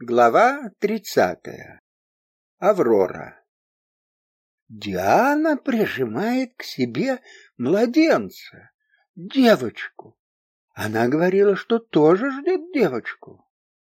Глава тридцатая. Аврора. Диана прижимает к себе младенца, девочку. Она говорила, что тоже ждет девочку.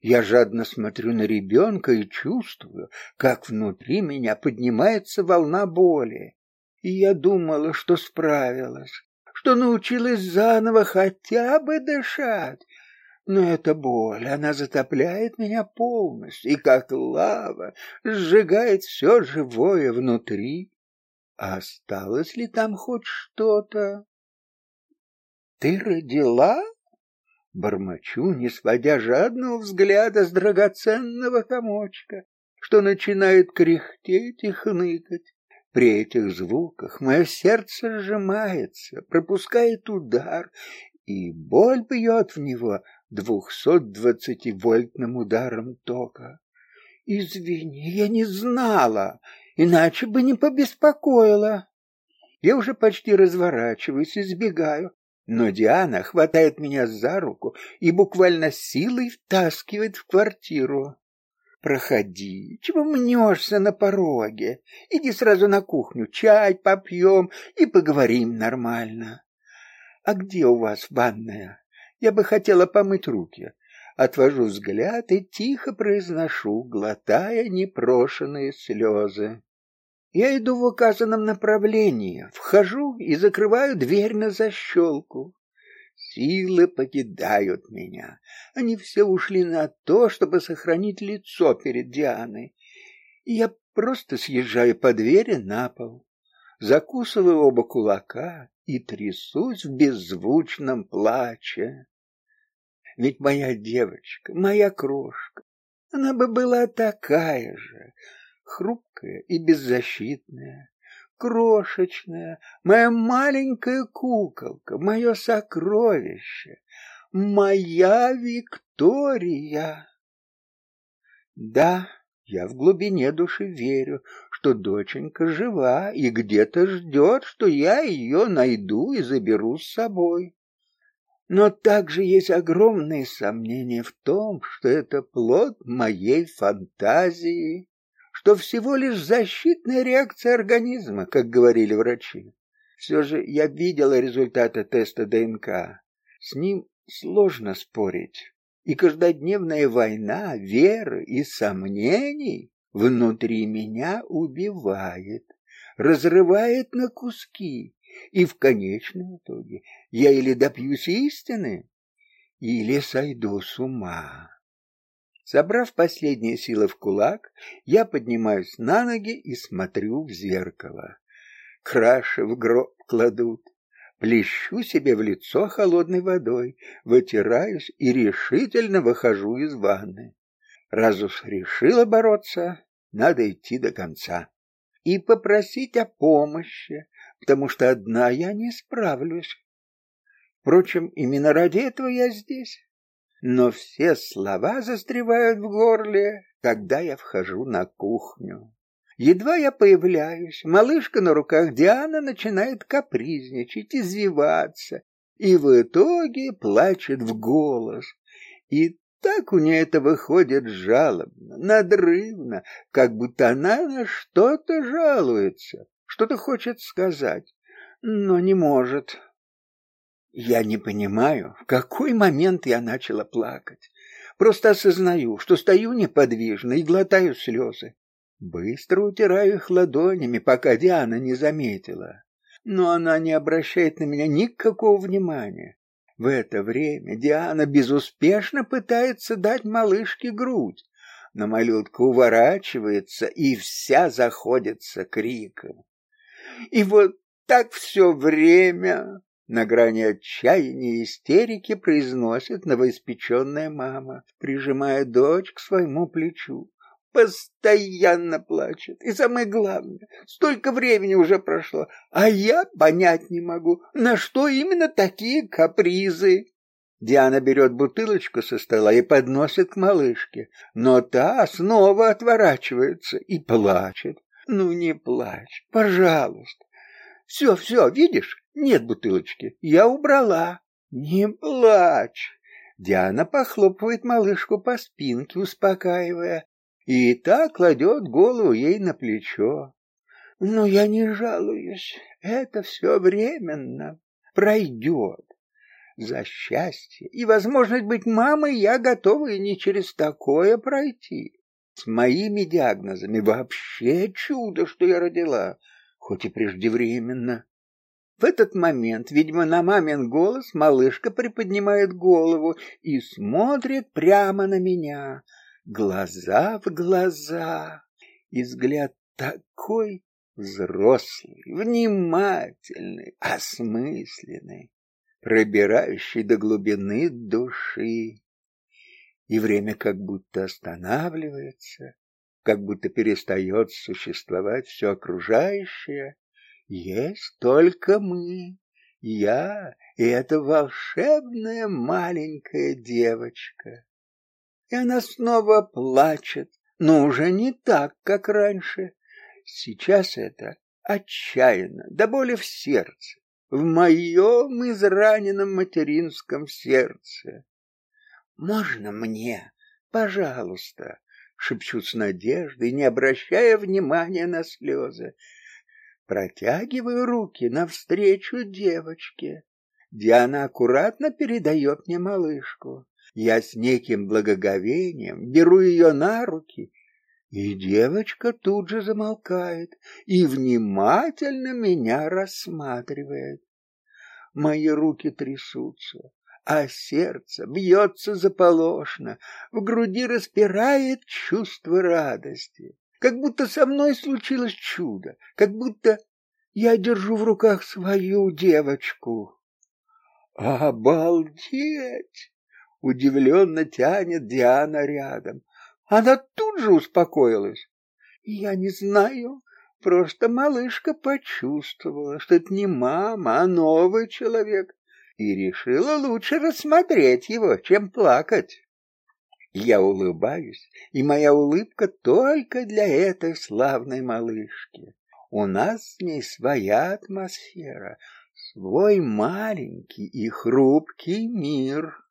Я жадно смотрю на ребенка и чувствую, как внутри меня поднимается волна боли. И я думала, что справилась, что научилась заново хотя бы дышать, но эта боль, она затопляет меня полностью и, как лава, сжигает все живое внутри. А осталось ли там хоть что-то? Ты родила? Бормочу, не сводя жадного взгляда с драгоценного комочка, что начинает кряхтеть и хныкать. При этих звуках мое сердце сжимается, пропускает удар, и боль бьет в него, двухсот двадцати вольтным ударом тока. Извини, я не знала, иначе бы не побеспокоила. Я уже почти разворачиваюсь и сбегаю, но Диана хватает меня за руку и буквально силой втаскивает в квартиру. Проходи, чего мнешься на пороге? Иди сразу на кухню, чай попьем и поговорим нормально. А где у вас ванная? Я бы хотела помыть руки. Отвожу взгляд и тихо произношу, глотая непрошенные слезы. Я иду в указанном направлении, вхожу и закрываю дверь на защелку. Силы покидают меня. Они все ушли на то, чтобы сохранить лицо перед Дианой. И я просто съезжаю по двери на пол, закусываю оба кулака и трясусь в беззвучном плаче. Ведь моя девочка, моя крошка, она бы была такая же, хрупкая и беззащитная, крошечная, моя маленькая куколка, мое сокровище, моя Виктория. Да, я в глубине души верю, что доченька жива и где-то ждет, что я ее найду и заберу с собой. Но также есть огромные сомнения в том, что это плод моей фантазии, что всего лишь защитная реакция организма, как говорили врачи. Все же я видела результаты теста ДНК. С ним сложно спорить и каждодневная война веры и сомнений внутри меня убивает, разрывает на куски, и в конечном итоге я или допьюсь истины, или сойду с ума. Собрав последние силы в кулак, я поднимаюсь на ноги и смотрю в зеркало. Краши в гроб кладут, плещу себе в лицо холодной водой, вытираюсь и решительно выхожу из ванны. Раз уж решила бороться, надо идти до конца и попросить о помощи, потому что одна я не справлюсь. Впрочем, именно ради этого я здесь. Но все слова застревают в горле, когда я вхожу на кухню. Едва я появляюсь, малышка на руках Диана начинает капризничать, извиваться, и в итоге плачет в голос. И так у нее это выходит жалобно, надрывно, как будто она на что-то жалуется, что-то хочет сказать, но не может. Я не понимаю, в какой момент я начала плакать. Просто осознаю, что стою неподвижно и глотаю слезы. Быстро утираю их ладонями, пока Диана не заметила. Но она не обращает на меня никакого внимания. В это время Диана безуспешно пытается дать малышке грудь, но малютка уворачивается и вся заходится криком. И вот так все время на грани отчаяния и истерики произносит новоиспеченная мама, прижимая дочь к своему плечу постоянно плачет. И самое главное, столько времени уже прошло, а я понять не могу, на что именно такие капризы. Диана берет бутылочку со стола и подносит к малышке, но та снова отворачивается и плачет. Ну не плачь, пожалуйста. Все, все, видишь, нет бутылочки, я убрала. Не плачь. Диана похлопывает малышку по спинке, успокаивая, и так кладет голову ей на плечо. Но я не жалуюсь, это все временно, пройдет. За счастье и возможность быть мамой я готова и не через такое пройти. С моими диагнозами вообще чудо, что я родила, хоть и преждевременно. В этот момент, видимо, на мамин голос малышка приподнимает голову и смотрит прямо на меня, глаза в глаза, и взгляд такой взрослый, внимательный, осмысленный, пробирающий до глубины души и время как будто останавливается, как будто перестает существовать все окружающее. Есть только мы, я и эта волшебная маленькая девочка. И она снова плачет, но уже не так, как раньше. Сейчас это отчаянно, до боли в сердце, в моем израненном материнском сердце. Можно мне, пожалуйста, шепчу с надеждой, не обращая внимания на слезы. Протягиваю руки навстречу девочке. Диана аккуратно передает мне малышку. Я с неким благоговением беру ее на руки, и девочка тут же замолкает и внимательно меня рассматривает. Мои руки трясутся а сердце бьется заполошно, в груди распирает чувство радости. Как будто со мной случилось чудо, как будто я держу в руках свою девочку. Обалдеть! Удивленно тянет Диана рядом. Она тут же успокоилась. Я не знаю, просто малышка почувствовала, что это не мама, а новый человек и решила лучше рассмотреть его, чем плакать. Я улыбаюсь, и моя улыбка только для этой славной малышки. У нас с ней своя атмосфера, свой маленький и хрупкий мир.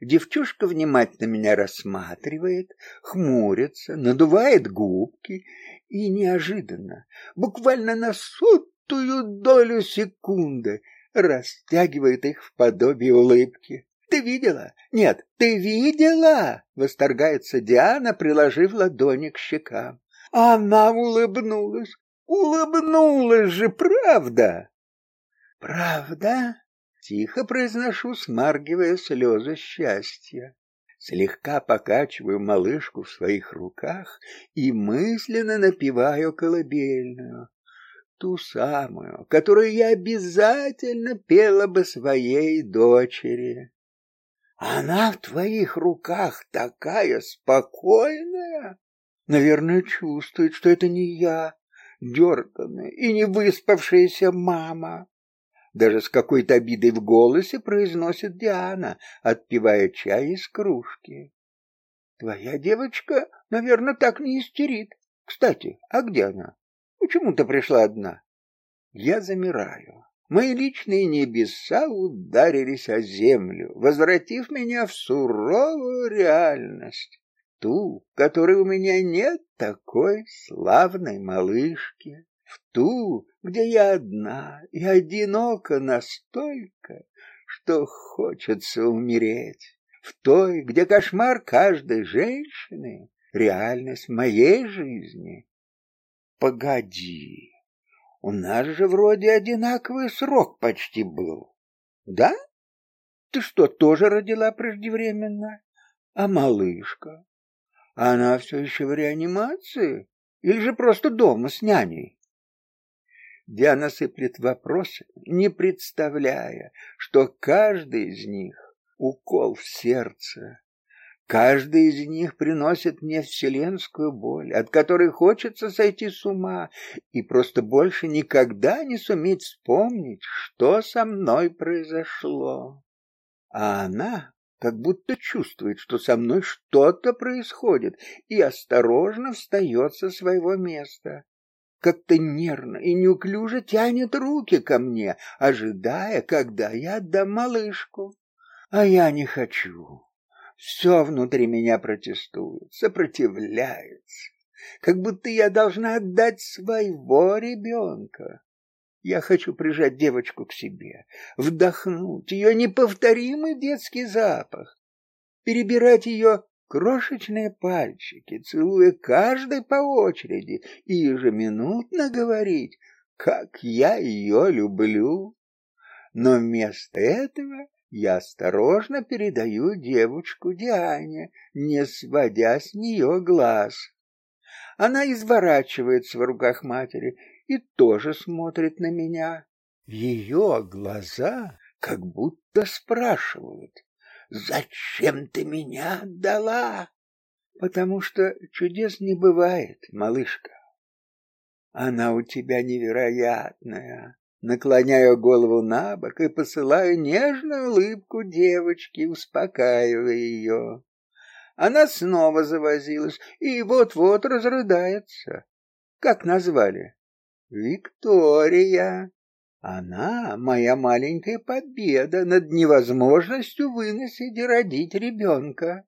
Девчушка внимательно меня рассматривает, хмурится, надувает губки и неожиданно, буквально на сотую долю секунды, растягивает их в подобие улыбки. Ты видела? Нет, ты видела? Восторгается Диана, приложив ладони к щекам. Она улыбнулась. Улыбнулась же, правда? Правда? Тихо произношу, смаргивая слезы счастья. Слегка покачиваю малышку в своих руках и мысленно напеваю колыбельную ту самую, которую я обязательно пела бы своей дочери. Она в твоих руках такая спокойная. Наверное, чувствует, что это не я, дерганная и не выспавшаяся мама. Даже с какой-то обидой в голосе произносит Диана, отпивая чай из кружки. Твоя девочка, наверное, так не истерит. Кстати, а где она? Почему ты пришла одна? Я замираю. Мои личные небеса ударились о землю, возвратив меня в суровую реальность, ту, которой у меня нет такой славной малышки, в ту, где я одна и одинока настолько, что хочется умереть, в той, где кошмар каждой женщины — реальность моей жизни, Погоди, у нас же вроде одинаковый срок почти был. Да? Ты что, тоже родила преждевременно? А малышка? Она все еще в реанимации? Или же просто дома с няней? Диана сыплет вопросы, не представляя, что каждый из них — укол в сердце, Каждый из них приносит мне вселенскую боль, от которой хочется сойти с ума и просто больше никогда не суметь вспомнить, что со мной произошло. А она как будто чувствует, что со мной что-то происходит, и осторожно встает со своего места. Как-то нервно и неуклюже тянет руки ко мне, ожидая, когда я отдам малышку. А я не хочу. Все внутри меня протестует, сопротивляется, как будто я должна отдать своего ребенка. Я хочу прижать девочку к себе, вдохнуть ее неповторимый детский запах, перебирать ее крошечные пальчики, целуя каждый по очереди и ежеминутно говорить, как я ее люблю. Но вместо этого я осторожно передаю девочку Диане, не сводя с нее глаз. Она изворачивается в руках матери и тоже смотрит на меня. Ее глаза как будто спрашивают, «Зачем ты меня отдала?» «Потому что чудес не бывает, малышка. Она у тебя невероятная». Наклоняю голову на бок и посылаю нежную улыбку девочке, успокаивая ее. Она снова завозилась и вот-вот разрыдается. Как назвали? Виктория. Она моя маленькая победа над невозможностью выносить и родить ребенка.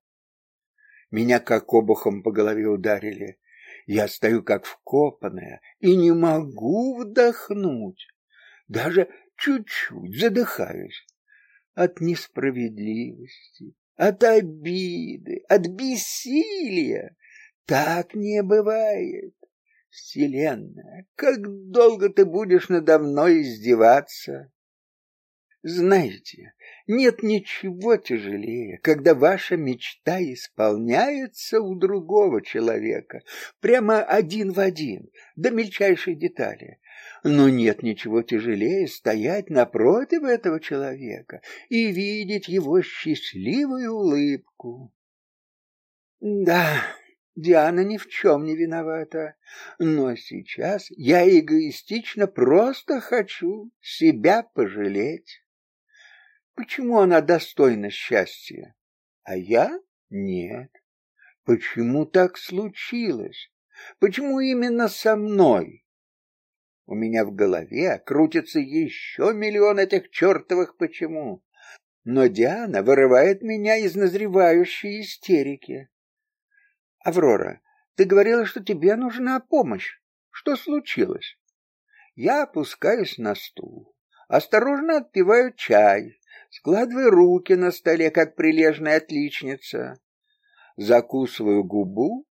Меня как обухом по голове ударили. Я стою как вкопанная и не могу вдохнуть. Даже чуть-чуть задыхаюсь от несправедливости, от обиды, от бессилия. Так не бывает. Вселенная, как долго ты будешь надо мной издеваться? Знаете, нет ничего тяжелее, когда ваша мечта исполняется у другого человека, прямо один в один, до мельчайшей детали. Но нет ничего тяжелее стоять напротив этого человека и видеть его счастливую улыбку. Да, Диана ни в чем не виновата, но сейчас я эгоистично просто хочу себя пожалеть. Почему она достойна счастья, а я нет? Почему так случилось? Почему именно со мной? У меня в голове крутится еще миллион этих чертовых почему. Но Диана вырывает меня из назревающей истерики. Аврора, ты говорила, что тебе нужна помощь. Что случилось? Я опускаюсь на стул, осторожно отпиваю чай, складываю руки на столе, как прилежная отличница, закусываю губу,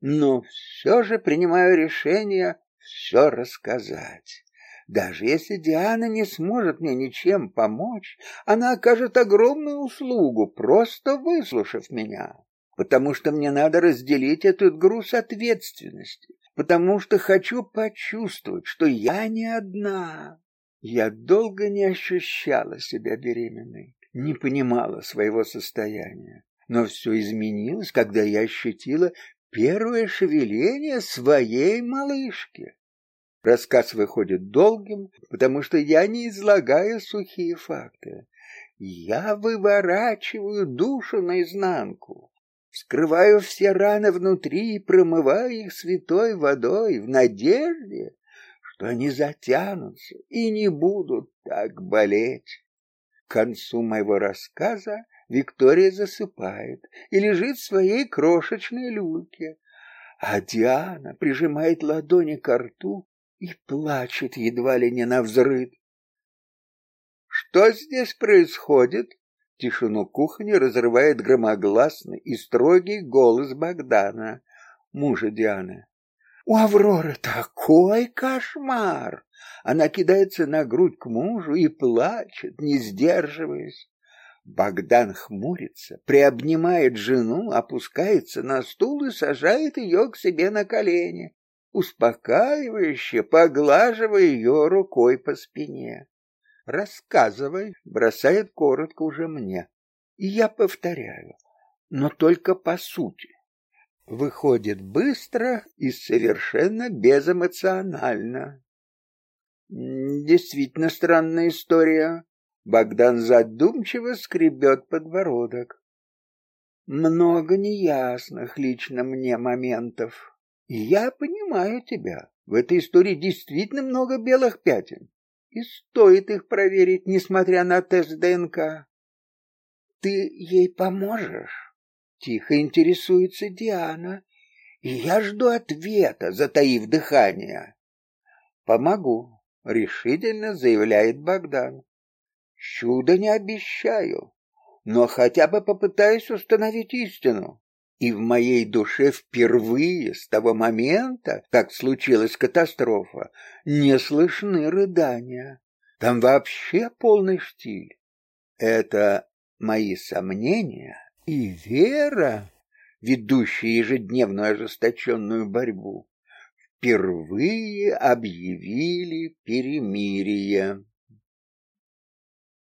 но все же принимаю решение все рассказать. Даже если Диана не сможет мне ничем помочь, она окажет огромную услугу, просто выслушав меня потому что мне надо разделить этот груз ответственности, потому что хочу почувствовать, что я не одна. Я долго не ощущала себя беременной, не понимала своего состояния, но все изменилось, когда я ощутила первое шевеление своей малышки. Рассказ выходит долгим, потому что я не излагаю сухие факты. Я выворачиваю душу наизнанку. Вскрываю все раны внутри и промываю их святой водой в надежде, что они затянутся и не будут так болеть. К концу моего рассказа Виктория засыпает и лежит в своей крошечной люльке, а Диана прижимает ладони к рту и плачет едва ли не навзрыд. Что здесь происходит? Тишину кухни разрывает громогласный и строгий голос Богдана, мужа Дианы. У Авроры такой кошмар! Она кидается на грудь к мужу и плачет, не сдерживаясь. Богдан хмурится, приобнимает жену, опускается на стул и сажает ее к себе на колени, успокаивающе поглаживая ее рукой по спине. Рассказывай, бросает коротко уже мне. И я повторяю, но только по сути. Выходит быстро и совершенно безэмоционально. Действительно странная история. Богдан задумчиво скребет подбородок. Много неясных лично мне моментов. я понимаю тебя. В этой истории действительно много белых пятен и стоит их проверить, несмотря на тест ДНК. Ты ей поможешь? Тихо интересуется Диана, и я жду ответа, затаив дыхание. Помогу, решительно заявляет Богдан. Чудо не обещаю, но хотя бы попытаюсь установить истину. И в моей душе впервые с того момента, как случилась катастрофа, не слышны рыдания. Там вообще полный штиль. Это мои сомнения и вера, ведущие ежедневную ожесточенную борьбу, впервые объявили перемирие.